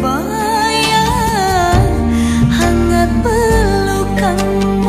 Bayang hangat pelukanmu